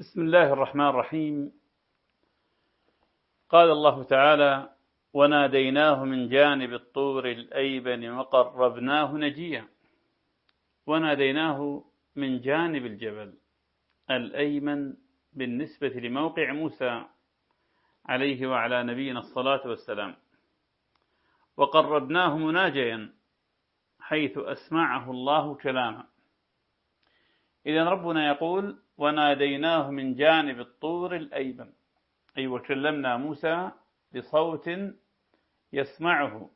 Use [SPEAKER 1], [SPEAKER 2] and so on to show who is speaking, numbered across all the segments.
[SPEAKER 1] بسم الله الرحمن الرحيم. قال الله تعالى وناديناه من جانب الطور الأيمن وقربناه نجيا. وناديناه من جانب الجبل الأيمن بالنسبة لموقع موسى عليه وعلى نبينا الصلاة والسلام. وقربناه مناجيا حيث أسمعه الله كلاما. إذا ربنا يقول وناديناه من جانب الطور الأيمن. أي وكلمنا موسى بصوت يسمعه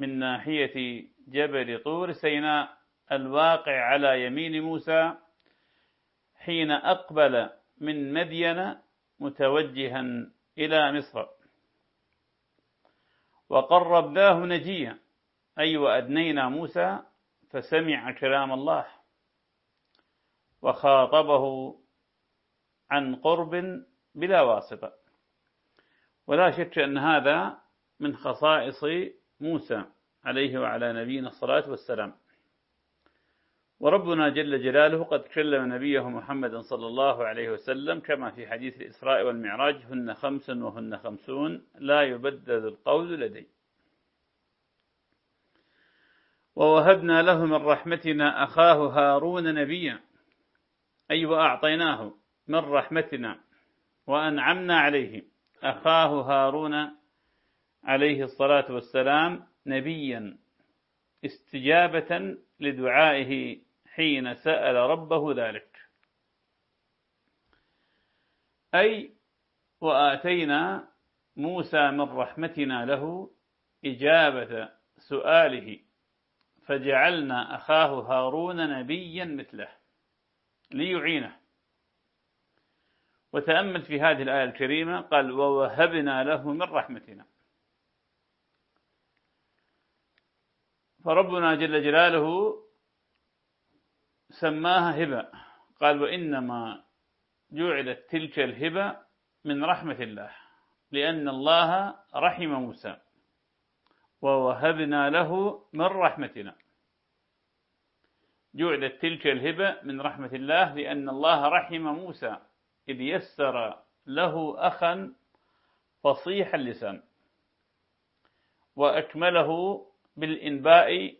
[SPEAKER 1] من ناحية جبل طور سيناء الواقع على يمين موسى حين أقبل من مدين متوجها إلى مصر. وقربناه نجيا. أي وأدنينا موسى فسمع كلام الله. وخاطبه عن قرب بلا واسطة. ولا شك أن هذا من خصائص موسى عليه وعلى نبينا الصلاة والسلام. وربنا جل جلاله قد كلم نبيه محمد صلى الله عليه وسلم كما في حديث الإسراء والمعراج هن خمس وهن خمسون لا يبدل القول لدي. ووهبنا له من رحمتنا أخاه هارون نبيا أي وأعطيناه. من رحمتنا وأنعمنا عليه. أخاه هارون عليه الصلاة والسلام نبيا استجابة لدعائه حين سأل ربه ذلك. أي وآتينا موسى من رحمتنا له إجابة سؤاله فجعلنا أخاه هارون نبيا مثله ليعينه. وتأمل في هذه الآية الكريمة قال ووهبنا له من رحمتنا. فربنا جل جلاله سماها هبة. قال وإنما جعلت تلك الهبة من رحمة الله لأن الله رحم موسى. ووهبنا له من رحمتنا. جعلت تلك الهبة من رحمة الله لأن الله رحم موسى. إذ يسر له أخا فصيح اللسان وأكمله بالإنباء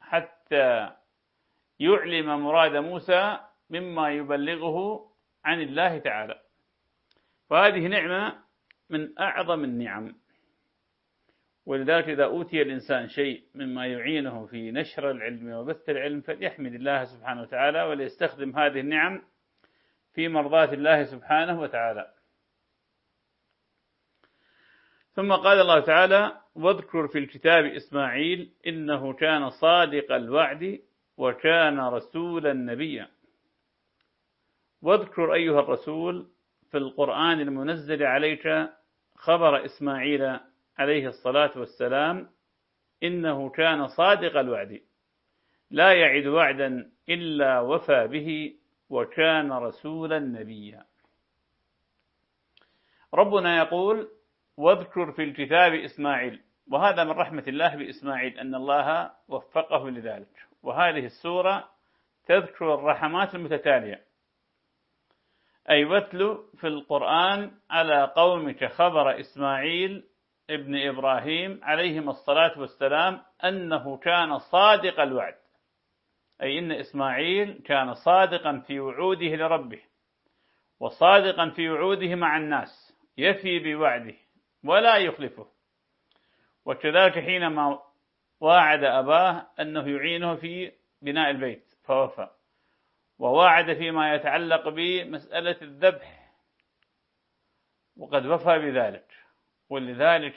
[SPEAKER 1] حتى يعلم مراد موسى مما يبلغه عن الله تعالى. فهذه نعمة من أعظم النعم. ولذلك إذا أوتي الإنسان شيء مما يعينه في نشر العلم وبث العلم فليحمد الله سبحانه وتعالى وليستخدم هذه النعم في مرضاة الله سبحانه وتعالى. ثم قال الله تعالى واذكر في الكتاب إسماعيل إنه كان صادق الوعد وكان رسولا نبيا. واذكر أيها الرسول في القرآن المنزل عليك خبر إسماعيل عليه الصلاة والسلام إنه كان صادق الوعد. لا يعد وعدا إلا وفى به وكان رسولا نبيا. ربنا يقول واذكر في الكتاب إسماعيل. وهذا من رحمة الله بإسماعيل أن الله وفقه لذلك. وهذه السورة تذكر الرحمات المتتالية. أي واتل في القرآن على قومك خبر إسماعيل ابن إبراهيم عليهم الصلاة والسلام أنه كان صادق الوعد. أي إن إسماعيل كان صادقا في وعوده لربه وصادقا في وعوده مع الناس يفي بوعده ولا يخلفه. وكذلك حينما واعد أباه أنه يعينه في بناء البيت فوفى. وواعد فيما يتعلق بمسألة الذبح. وقد وفى بذلك. ولذلك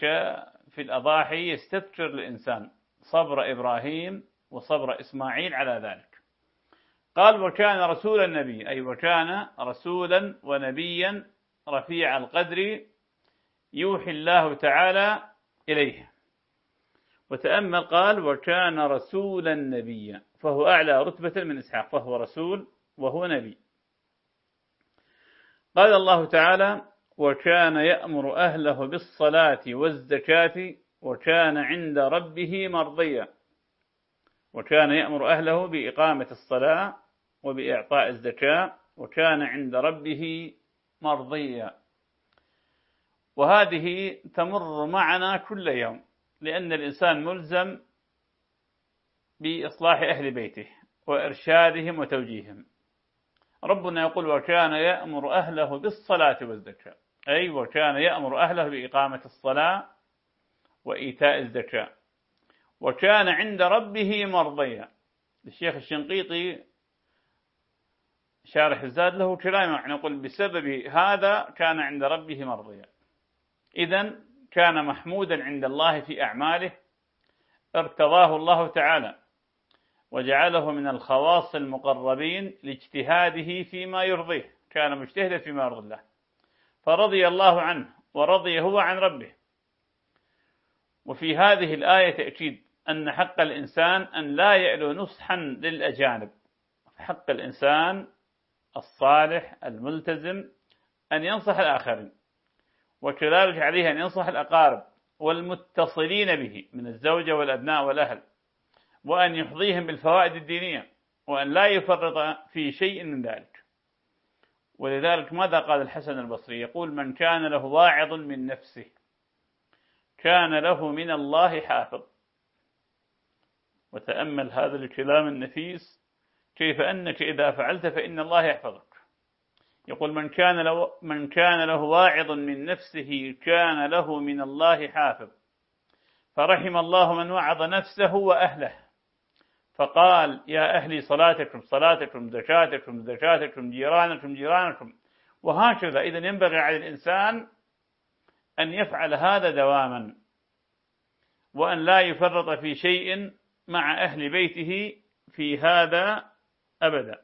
[SPEAKER 1] في الأضاحي يستذكر الإنسان صبر إبراهيم وصبر إسماعيل على ذلك. قال وكان رسول النبي أي وكان رسولا ونبيا رفيع القدر يوحي الله تعالى إليه. وتأمل قال وكان رسولا نبيا. فهو أعلى رتبة من إسحاق فهو رسول وهو نبي. قال الله تعالى وكان يأمر أهله بالصلاة والزكاة وكان عند ربه مرضيا. وكان يأمر أهله بإقامة الصلاة وبإعطاء الزكاة وكان عند ربه مرضية وهذه تمر معنا كل يوم لأن الإنسان ملزم بإصلاح أهل بيته وإرشادهم وتوجيههم. ربنا يقول وكان يأمر أهله بالصلاة والزكاة. أي وكان يأمر أهله بإقامة الصلاة وإيتاء الزكاة. وكان عند ربه مرضيا. الشيخ الشنقيطي شارح الزاد له كلام يعني يقول بسبب هذا كان عند ربه مرضيا. إذا كان محمودا عند الله في أعماله ارتضاه الله تعالى وجعله من الخواص المقربين لاجتهاده فيما يرضيه كان مجتهدا فيما يرضي الله. فرضي الله عنه ورضي هو عن ربه. وفي هذه الآية تأكيد أن حق الإنسان أن لا يعلو نصحا للأجانب. حق الإنسان الصالح الملتزم أن ينصح الآخرين وكذلك عليه أن ينصح الأقارب والمتصلين به من الزوجة والأبناء والأهل وأن يحظيهم بالفوائد الدينية وأن لا يفرط في شيء من ذلك. ولذلك ماذا قال الحسن البصري؟ يقول من كان له واعظ من نفسه كان له من الله حافظ. وتأمل هذا الكلام النفيس كيف أنك إذا فعلت فإن الله يحفظك. يقول من كان له من كان له واعظ من نفسه كان له من الله حافظ. فرحم الله من وعظ نفسه وأهله. فقال يا أهلي صلاتكم صلاتكم زكاتكم زكاتكم جيرانكم جيرانكم. وهكذا إذا ينبغي على الإنسان أن يفعل هذا دواما. وأن لا يفرط في شيء مع أهل بيته في هذا أبدا.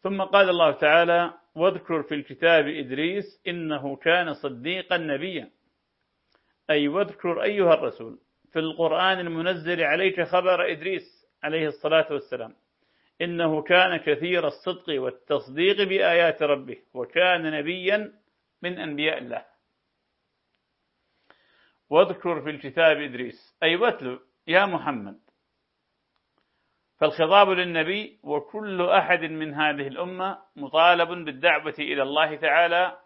[SPEAKER 1] ثم قال الله تعالى واذكر في الكتاب إدريس إنه كان صديقا نبيا. أي واذكر أيها الرسول في القرآن المنزل عليك خبر إدريس عليه الصلاة والسلام. إنه كان كثير الصدق والتصديق بآيات ربه وكان نبيا من أنبياء الله. واذكر في الكتاب إدريس أي واتلو يا محمد. فالخطاب للنبي وكل أحد من هذه الأمة مطالب بالدعوة إلى الله تعالى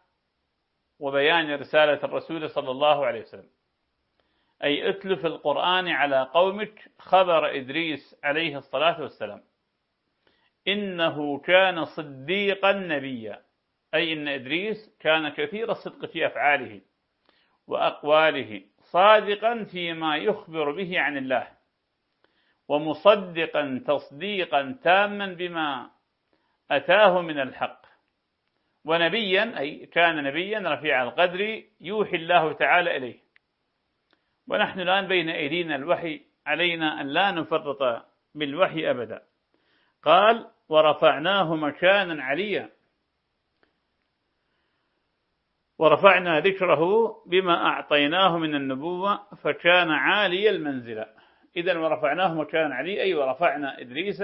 [SPEAKER 1] وبيان رسالة الرسول صلى الله عليه وسلم. أي اتل في القرآن على قومك خبر إدريس عليه الصلاة والسلام. إنه كان صديقا نبيا. أي إن إدريس كان كثير الصدق في أفعاله وأقواله. صادقا فيما يخبر به عن الله ومصدقا تصديقا تاما بما أتاه من الحق. ونبيا أي كان نبيا رفيع القدر يوحي الله تعالى إليه. ونحن الآن بين أيدينا الوحي علينا أن لا نفرط بالوحي أبدا. قال ورفعناه مكانا عليا. ورفعنا ذكره بما أعطيناه من النبوة فكان عالي المنزلة إذا ورفعناه مكانا علي أي ورفعنا إدريس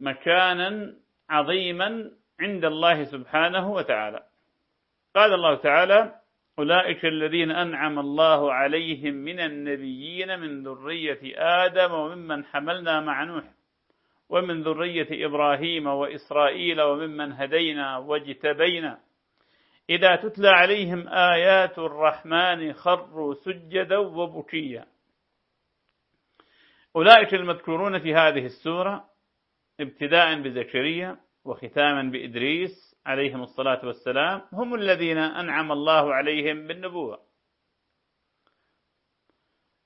[SPEAKER 1] مكانا عظيما عند الله سبحانه وتعالى. قال الله تعالى أولئك الذين أنعم الله عليهم من النبيين من ذرية آدم وممن حملنا مع نوح ومن ذرية إبراهيم وإسرائيل وممن هدينا واجتبينا. إذا تتلى عليهم آيات الرحمن خروا سجدا وبكيا. أولئك المذكورون في هذه السورة ابتداء بزكريا وختاما بإدريس عليهم الصلاة والسلام هم الذين أنعم الله عليهم بالنبوة.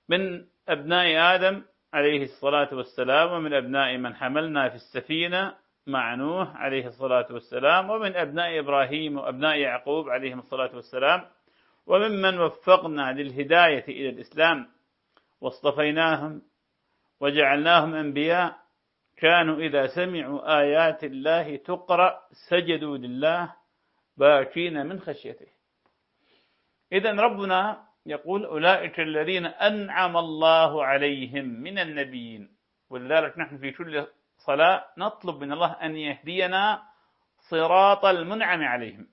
[SPEAKER 1] من أبناء آدم عليه الصلاة والسلام ومن أبناء من حملنا في السفينة مع نوح عليه الصلاة والسلام ومن أبناء إبراهيم وأبناء يعقوب عليهم الصلاة والسلام وممن وفقنا للهداية إلى الإسلام واصطفيناهم وجعلناهم أنبياء كانوا إذا سمعوا آيات الله تقرأ سجدوا لله باكين من خشيته. إذا ربنا يقول أولئك الذين أنعم الله عليهم من النبيين. ولذلك نحن في كل صلاة نطلب من الله أن يهدينا صراط المنعم عليهم.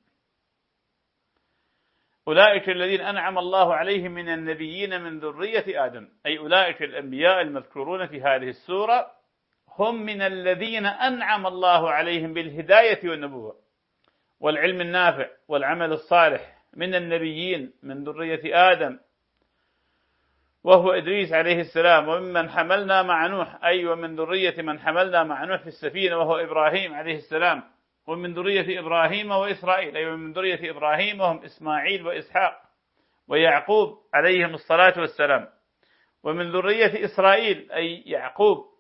[SPEAKER 1] أولئك الذين أنعم الله عليهم من النبيين من ذرية آدم. أي أولئك الأنبياء المذكورون في هذه السورة هم من الذين أنعم الله عليهم بالهداية والنبوة والعلم النافع والعمل الصالح من النبيين من ذرية آدم وهو إدريس عليه السلام. وممن حملنا مع نوح أي ومن ذرية من حملنا مع نوح في السفينة وهو إبراهيم عليه السلام. ومن ذرية إبراهيم وإسرائيل أي ومن ذرية إبراهيم وهم إسماعيل وإسحاق ويعقوب عليهم الصلاة والسلام. ومن ذرية إسرائيل أي يعقوب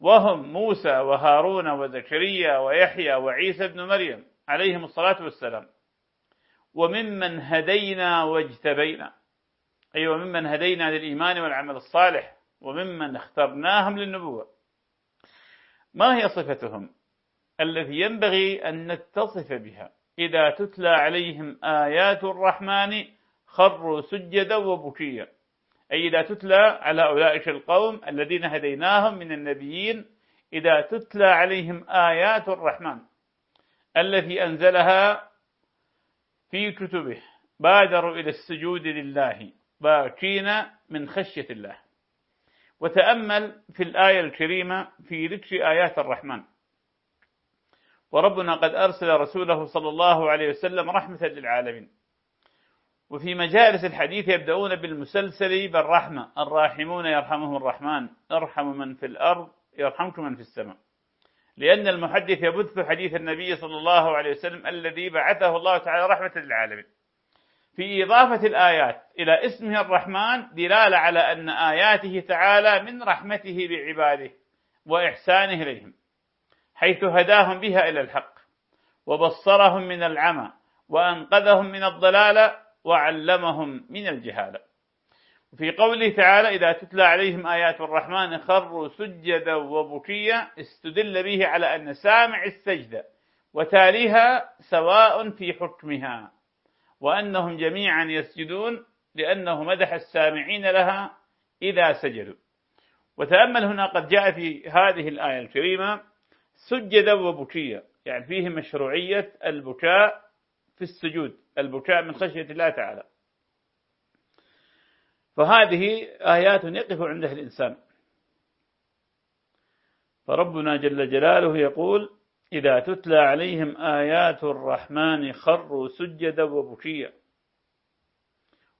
[SPEAKER 1] وهم موسى وهارون وزكريا ويحيى وعيسى بن مريم عليهم الصلاة والسلام. وممن هدينا واجتبينا. أي أيوة وممن هدينا للإيمان والعمل الصالح وممن اخترناهم للنبوة. ما هي صفتهم؟ التي ينبغي أن نتصف بها. إذا تتلى عليهم آيات الرحمن خروا سجدا وبكيا. أي إذا تتلى على أولئك القوم الذين هديناهم من النبيين إذا تتلى عليهم آيات الرحمن التي أنزلها في كتبه. بادروا إلى السجود لله. باكين من خشية الله. وتأمل في الآية الكريمة في ذكر آيات الرحمن. وربنا قد أرسل رسوله صلى الله عليه وسلم رحمة للعالمين. وفي مجالس الحديث يبدأون بالمسلسل بالرحمة. الراحمون يرحمهم الرحمن. ارحم من في الأرض يرحمكم من في السماء. لأن المحدث يبث حديث النبي صلى الله عليه وسلم الذي بعثه الله تعالى رحمة للعالمين. في إضافة الآيات إلى اسمه الرحمن دلالة على أن آياته تعالى من رحمته بعباده وإحسانه إليهم حيث هداهم بها إلى الحق وبصرهم من العمى وأنقذهم من الضلال وعلمهم من الجهالة في قوله تعالى إذا تتلى عليهم آيات الرحمن خروا سجدا وبكيا استدل به على أن سامع السجدة وتاليها سواء في حكمها. وأنهم جميعا يسجدون لأنه مدح السامعين لها إذا سجدوا. وتأمل هنا قد جاء في هذه الآية الكريمة سجدا وبكيا يعني فيه مشروعية البكاء في السجود البكاء من خشية الله تعالى. فهذه آيات يقف عندها الإنسان. فربنا جل جلاله يقول إذا تتلى عليهم آيات الرحمن خروا سجدا وبكيا.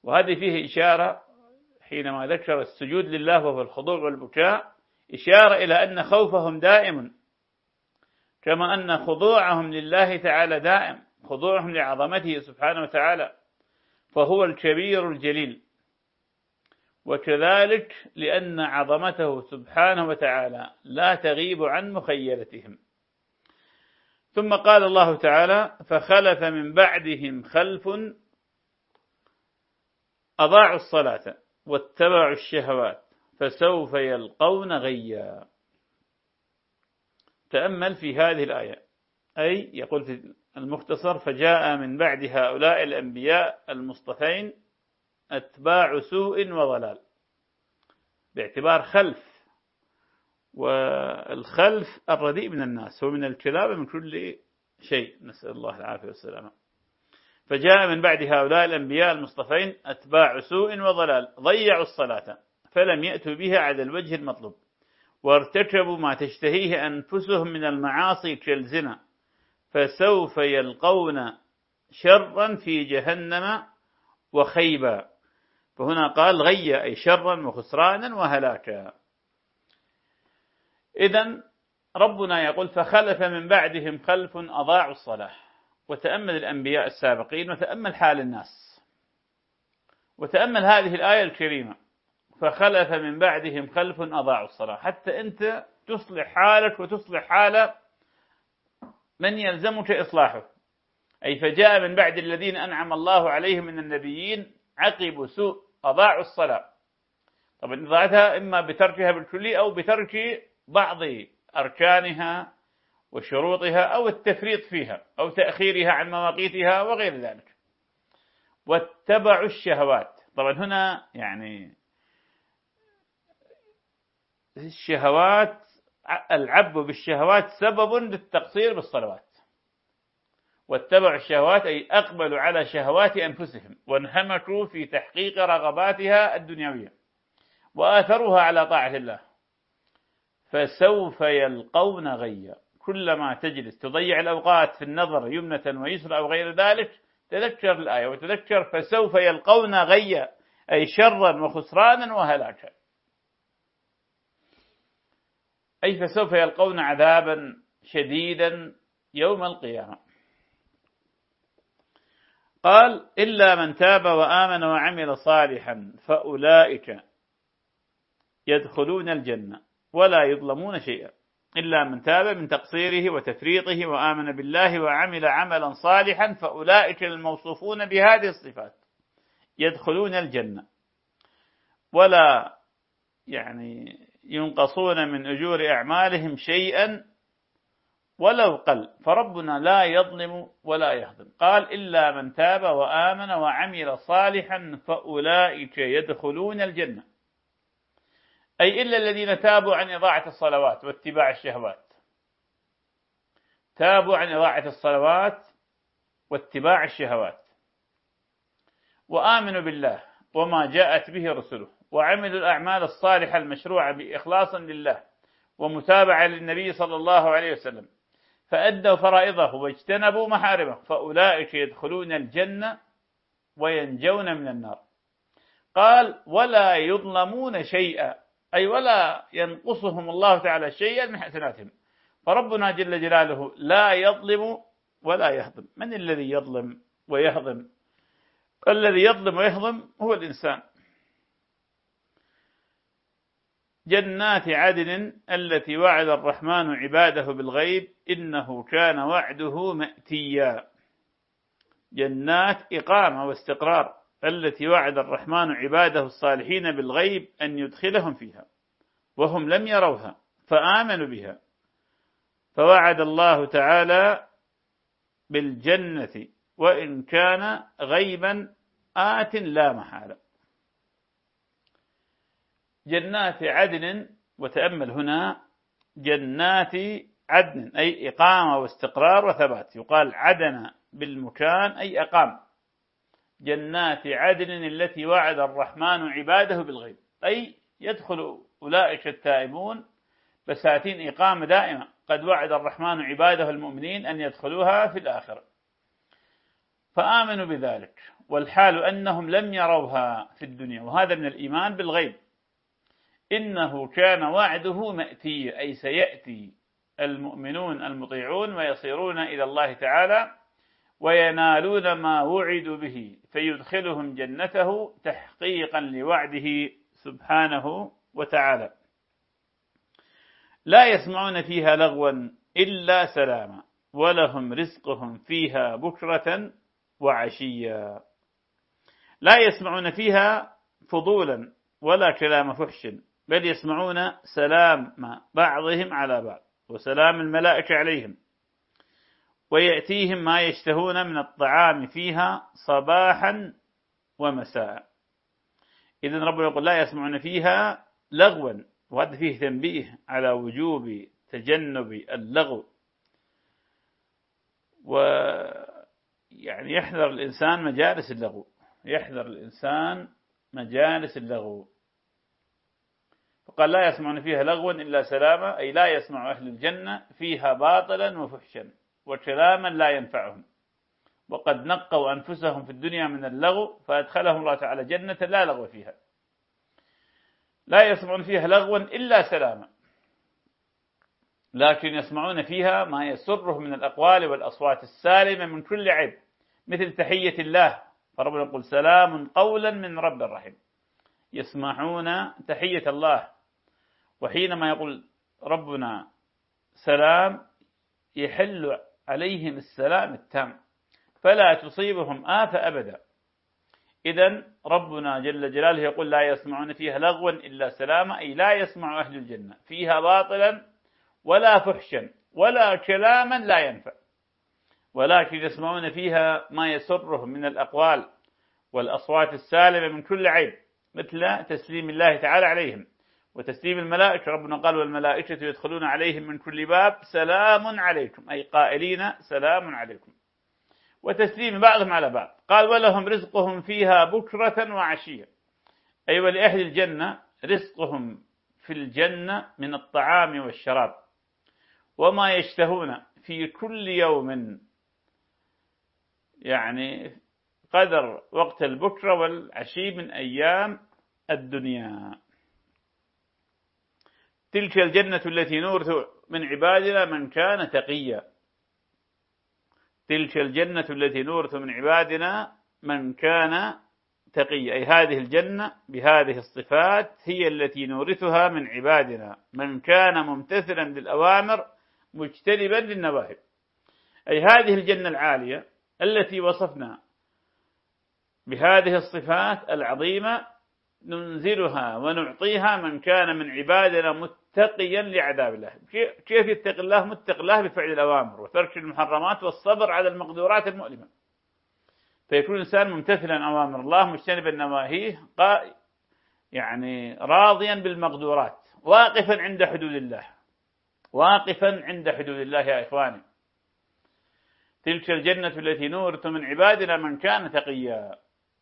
[SPEAKER 1] وهذه فيه إشارة حينما ذكر السجود لله وهو الخضوع والبكاء إشارة إلى أن خوفهم دائم كما أن خضوعهم لله تعالى دائم خضوعهم لعظمته سبحانه وتعالى فهو الكبير الجليل. وكذلك لأن عظمته سبحانه وتعالى لا تغيب عن مخيلتهم ثم قال الله تعالى فخلف من بعدهم خلف أضاعوا الصلاة واتبعوا الشهوات فسوف يلقون غيا. تأمل في هذه الآية أي يقول في المختصر فجاء من بعد هؤلاء الأنبياء المصطفين أتباع سوء وضلال باعتبار خلف والخلف الرديء من الناس هو من الكلاب من كل شيء نسأل الله العافية والسلامة. فجاء من بعد هؤلاء الأنبياء المصطفين أتباع سوء وضلال ضيعوا الصلاة فلم يأتوا بها على الوجه المطلوب وارتكبوا ما تشتهيه أنفسهم من المعاصي كالزنا فسوف يلقون شرا في جهنم وخيبا. فهنا قال غي أي شرا وخسرانا وهلاكا. إذا ربنا يقول فخلف من بعدهم خلف أضاعوا الصلاة وتأمل الأنبياء السابقين وتأمل حال الناس. وتأمل هذه الآية الكريمة. فخلف من بعدهم خلف أضاعوا الصلاة حتى أنت تصلح حالك وتصلح حال من يلزمك إصلاحه. أي فجاء من بعد الذين أنعم الله عليهم من النبيين عقبوا سوء أضاعوا الصلاة طبعا إضاعتها إما بتركها بالكلي أو بترك بعض أركانها وشروطها أو التفريط فيها أو تأخيرها عن مواقيتها وغير ذلك. واتبعوا الشهوات. طبعا هنا يعني الشهوات العب بالشهوات سبب للتقصير بالصلوات. واتبعوا الشهوات أي أقبلوا على شهوات أنفسهم وانهمكوا في تحقيق رغباتها الدنيوية. وآثروها على طاعة الله. فسوف يلقون غيا. كلما تجلس تضيع الأوقات في النظر يمنة ويسرى أو غير ذلك تذكر الآية وتذكر فسوف يلقون غيا أي شرا وخسرانا وهلاكا. أي فسوف يلقون عذابا شديدا يوم القيامة. قال إلا من تاب وآمن وعمل صالحا فأولئك يدخلون الجنة. ولا يظلمون شيئا إلا من تاب من تقصيره وتفريطه وآمن بالله وعمل عملا صالحا فأولئك الموصوفون بهذه الصفات. يدخلون الجنة. ولا يعني ينقصون من أجور أعمالهم شيئا ولو قل. فربنا لا يظلم ولا يهضم قال إلا من تاب وآمن وعمل صالحا فأولئك يدخلون الجنة. أي إلا الذين تابوا عن إضاعة الصلوات واتباع الشهوات. تابوا عن إضاعة الصلوات واتباع الشهوات. وآمنوا بالله وما جاءت به رسله وعملوا الأعمال الصالحة المشروعة بإخلاص لله ومتابعة للنبي صلى الله عليه وسلم. فأدوا فرائضه واجتنبوا محارمه فأولئك يدخلون الجنة وينجون من النار. قال ولا يظلمون شيئا. أي ولا ينقصهم الله تعالى شيئا من حسناتهم. فربنا جل جلاله لا يظلم ولا يهضم من الذي يظلم ويهضم الذي يظلم ويهضم هو الإنسان. جنات عدن التي وعد الرحمن عباده بالغيب إنه كان وعده مأتيا. جنات إقامة واستقرار. التي وعد الرحمن عباده الصالحين بالغيب أن يدخلهم فيها وهم لم يروها فآمنوا بها. فوعد الله تعالى بالجنة وإن كان غيبا آت لا محالة. جنات عدن وتأمل هنا جنات عدن أي إقامة واستقرار وثبات. يقال عدن بالمكان أي أقام. جنات عدن التي وعد الرحمن عباده بالغيب. أي يدخل أولئك التائبون بساتين إقامة دائمة. قد وعد الرحمن عباده المؤمنين أن يدخلوها في الآخرة. فآمنوا بذلك. والحال أنهم لم يروها في الدنيا. وهذا من الإيمان بالغيب. إنه كان وعده مأتي أي سيأتي المؤمنون المطيعون ويصيرون إلى الله تعالى وينالون ما وعدوا به فيدخلهم جنته تحقيقا لوعده سبحانه وتعالى. لا يسمعون فيها لغوا إلا سلاما ولهم رزقهم فيها بكرة وعشيا. لا يسمعون فيها فضولا ولا كلام فحش بل يسمعون سلام بعضهم على بعض وسلام الملائكة عليهم. ويأتيهم ما يشتهون من الطعام فيها صباحا ومساء. إذا ربنا يقول لا يسمعون فيها لغوا وهذا فيه تنبيه على وجوب تجنب اللغو. ويعني يحذر الإنسان مجالس اللغو يحذر الإنسان مجالس اللغو. فقال لا يسمعون فيها لغوا إلا سلاما أي لا يسمع أهل الجنة فيها باطلا وفحشا. وكلاما لا ينفعهم. وقد نقوا أنفسهم في الدنيا من اللغو فأدخلهم الله تعالى جنة لا لغو فيها. لا يسمعون فيها لغوا إلا سلاما. لكن يسمعون فيها ما يسرهم من الأقوال والأصوات السالمة من كل عيب مثل تحية الله. فربنا يقول سلام قولا من رب الرحيم يسمعون تحية الله. وحينما يقول ربنا سلام يحل عليهم السلام التام. فلا تصيبهم آفة أبدا. إذا ربنا جل جلاله يقول لا يسمعون فيها لغوا إلا سلاما أي لا يسمع أهل الجنة. فيها باطلا ولا فحشا ولا كلاما لا ينفع. ولكن يسمعون فيها ما يسرهم من الأقوال والأصوات السالمة من كل عيب مثل تسليم الله تعالى عليهم. وتسليم الملائكة. ربنا قال والملائكة يدخلون عليهم من كل باب سلام عليكم أي قائلين سلام عليكم. وتسليم بعضهم على بعض. قال ولهم رزقهم فيها بكرة وعشية. أي ولأهل الجنة رزقهم في الجنة من الطعام والشراب. وما يشتهون في كل يوم يعني قدر وقت البكرة والعشي من أيام الدنيا. تلك الجنة التي نورث من عبادنا من كان تقيا. تلك الجنة التي نورث من عبادنا من كان تقي أي هذه الجنة بهذه الصفات هي التي نورثها من عبادنا من كان ممتثلا للأوامر مجتنبا للنواهي. أي هذه الجنة العالية التي وصفنا بهذه الصفات العظيمة ننزلها ونعطيها من كان من عبادنا متقيا لعذاب الله. كيف يتقي الله؟ متقي الله بفعل الأوامر وترك المحرمات والصبر على المقدورات المؤلمة. فيكون الإنسان ممتثلا أوامر الله مجتنبا نواهيه يعني راضيا بالمقدورات. واقفا عند حدود الله. واقفا عند حدود الله يا إخواني. تلك الجنة التي نورث من عبادنا من كان تقيا.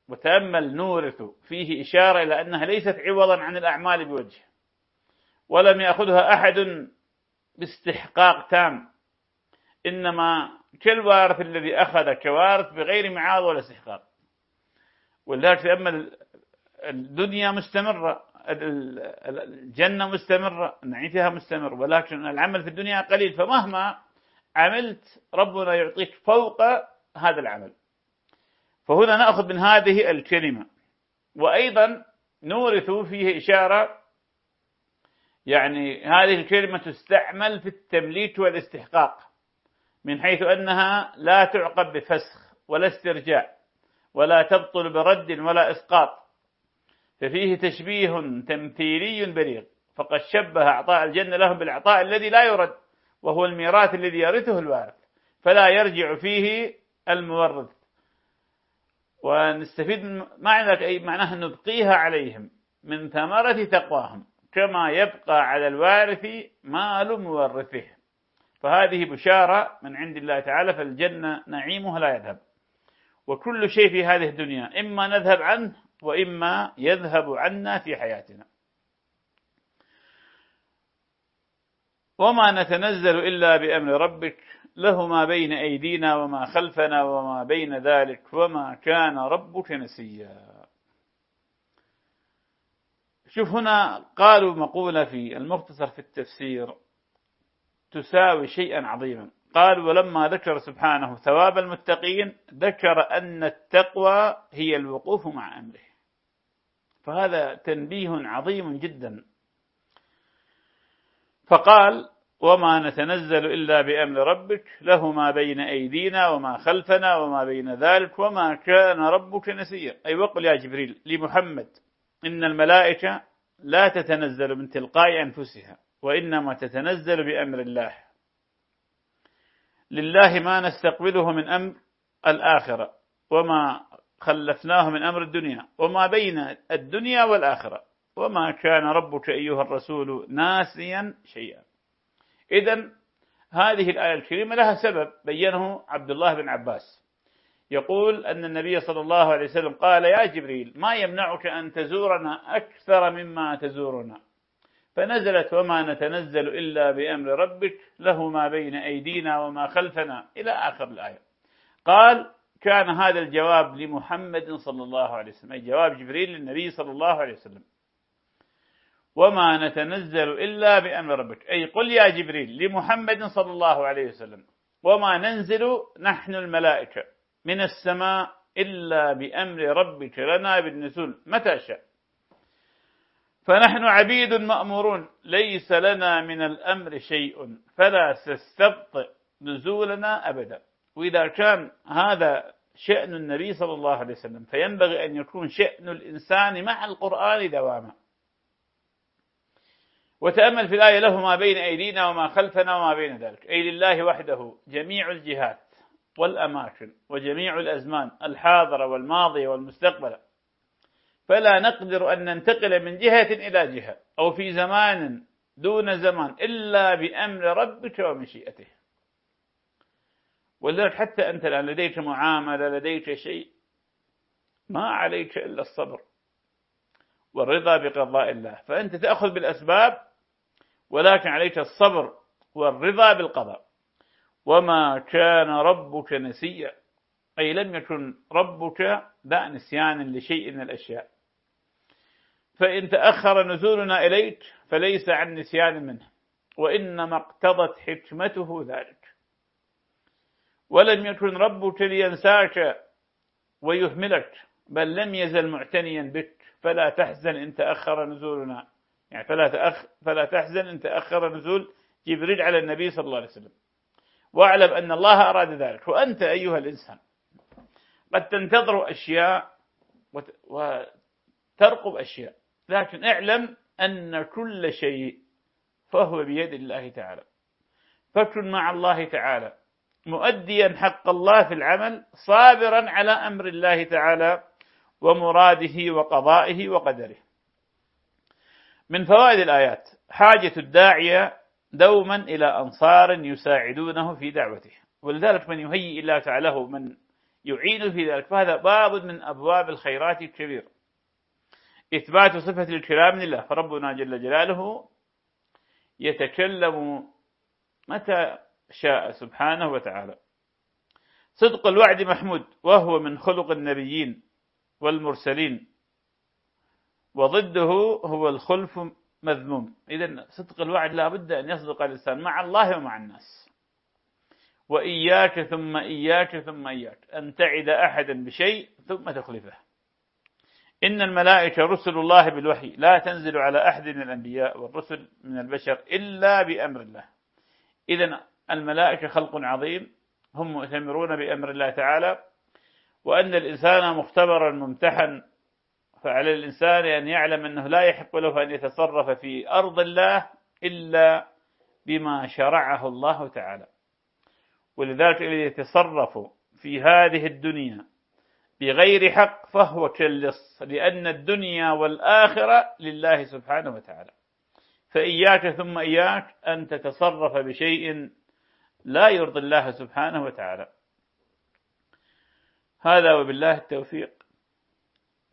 [SPEAKER 1] وتأمل نورث. فيه إشارة إلى أنها ليست عوضا عن الأعمال بوجه. ولم يأخذها أحد باستحقاق تام. إنما كالوارث الذي أخذ كوارث بغير معاض ولا استحقاق. ولذلك تأمل الدنيا مستمرة الجنة مستمرة النعيم فيها مستمر. ولكن العمل في الدنيا قليل. فمهما عملت ربنا يعطيك فوق هذا العمل. فهنا نأخذ من هذه الكلمة. وأيضا نورث فيه إشارة يعني هذه الكلمة تستعمل في التمليك والاستحقاق من حيث أنها لا تعقب بفسخ ولا استرجاع ولا تبطل برد ولا إسقاط ففيه تشبيه تمثيلي بليغ فقد شبه أعطاء الجنة لهم بالعطاء الذي لا يرد وهو الميراث الذي يرثه الوارث فلا يرجع فيه المورث. ونستفيد معنى أي معناها نبقيها عليهم من ثمرة تقواهم. كما يبقى على الوارث مال مورثه. فهذه بشارة من عند الله تعالى فالجنة نعيمها لا يذهب. وكل شيء في هذه الدنيا إما نذهب عنه وإما يذهب عنا في حياتنا. وما نتنزل إلا بأمر ربك له ما بين أيدينا وما خلفنا وما بين ذلك وما كان ربك نسيا. شوف هنا قالوا مقولة في المختصر في التفسير تساوي شيئا عظيما. قال ولما ذكر سبحانه ثواب المتقين ذكر أن التقوى هي الوقوف مع أمره. فهذا تنبيه عظيم جدا. فقال وما نتنزل إلا بأمر ربك له ما بين أيدينا وما خلفنا وما بين ذلك وما كان ربك نسيا أي وقل يا جبريل لمحمد. إن الملائكة لا تتنزل من تلقاء أنفسها وإنما تتنزل بأمر الله. لله ما نستقبله من أمر الآخرة وما خلفناه من أمر الدنيا وما بين الدنيا والآخرة وما كان ربك أيها الرسول ناسيا شيئا. إذا هذه الآية الكريمة لها سبب بينه عبد الله بن عباس. يقول أن النبي صلى الله عليه وسلم قال يا جبريل ما يمنعك أن تزورنا أكثر مما تزورنا؟ فنزلت وما نتنزل إلا بأمر ربك له ما بين أيدينا وما خلفنا. إلى آخر الآية. قال كان هذا الجواب لمحمد صلى الله عليه وسلم. أي جواب جبريل للنبي صلى الله عليه وسلم. وما نتنزل إلا بأمر ربك. أي قل يا جبريل لمحمد صلى الله عليه وسلم. وما ننزل نحن الملائكة. من السماء إلا بأمر ربك لنا بالنزول. متى شاء. فنحن عبيد مأمورون. ليس لنا من الأمر شيء. فلا تستبطئ نزولنا أبدا. وإذا كان هذا شأن النبي صلى الله عليه وسلم فينبغي أن يكون شأن الإنسان مع القرآن دواما. وتأمل في الآية له ما بين أيدينا وما خلفنا وما بين ذلك. أي لله وحده جميع الجهات والأماكن وجميع الأزمان الحاضرة والماضية والمستقبلة فلا نقدر أن ننتقل من جهة إلى جهة أو في زمان دون زمان إلا بأمر ربك ومشيئته. ولذلك حتى أنت الآن لديك معاملة لديك شيء ما عليك إلا الصبر والرضا بقضاء الله. فأنت تأخذ بالأسباب ولكن عليك الصبر والرضا بالقضاء. وما كان ربك نسيا. أي لم يكن ربك ذا نسيان لشيء من الأشياء. فإن تأخر نزولنا إليك فليس عن نسيان منه وإنما اقتضت حكمته ذلك. ولم يكن ربك لينساك ويهملك بل لم يزل معتنيا بك. فلا تحزن إن تأخر نزولنا. يعني فلا, تأخ فلا تحزن إن تأخر نزول جبريل على النبي صلى الله عليه وسلم. واعلم أن الله أراد ذلك. وأنت أيها الإنسان قد تنتظر أشياء وترقب أشياء لكن اعلم أن كل شيء فهو بيد الله تعالى. فكن مع الله تعالى. مؤديا حق الله في العمل صابرا على أمر الله تعالى ومراده وقضائه وقدره. من فوائد الآيات حاجة الداعية دوما إلى أنصار يساعدونه في دعوته. ولذلك من يهيئ الله تعالى من يعين في ذلك. فهذا باب من أبواب الخيرات الكبير. إثبات صفة الكلام لله. فربنا جل جلاله يتكلم متى شاء سبحانه وتعالى. صدق الوعد محمود وهو من خلق النبيين والمرسلين وضده هو الخلف مذموم. إذا صدق الوعد لا بد أن يصدق الإنسان مع الله ومع الناس. وإياك ثم إياك ثم إياك. أن تعد أحدا بشيء ثم تخلفه. إن الملائكة رسل الله بالوحي. لا تنزل على أحد من الأنبياء والرسل من البشر إلا بأمر الله. إذا الملائكة خلق عظيم. هم مؤتمرون بأمر الله تعالى. وأن الإنسان مختبرا ممتحن فعلى الإنسان أن يعلم أنه لا يحق له أن يتصرف في أرض الله إلا بما شرعه الله تعالى. ولذلك الذي يتصرف في هذه الدنيا بغير حق فهو كاللص لأن الدنيا والآخرة لله سبحانه وتعالى. فإياك ثم إياك أن تتصرف بشيء لا يرضي الله سبحانه وتعالى. هذا وبالله التوفيق.